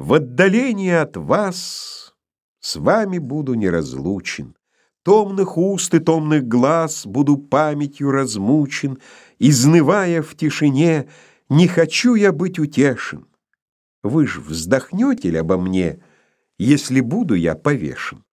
В отдалении от вас с вами буду неразлучен. Томных уст и томных глаз буду памятью размучен, Изнывая в тишине, не хочу я быть утешен. Вы ж вздохнете ли обо мне, если буду я повешен?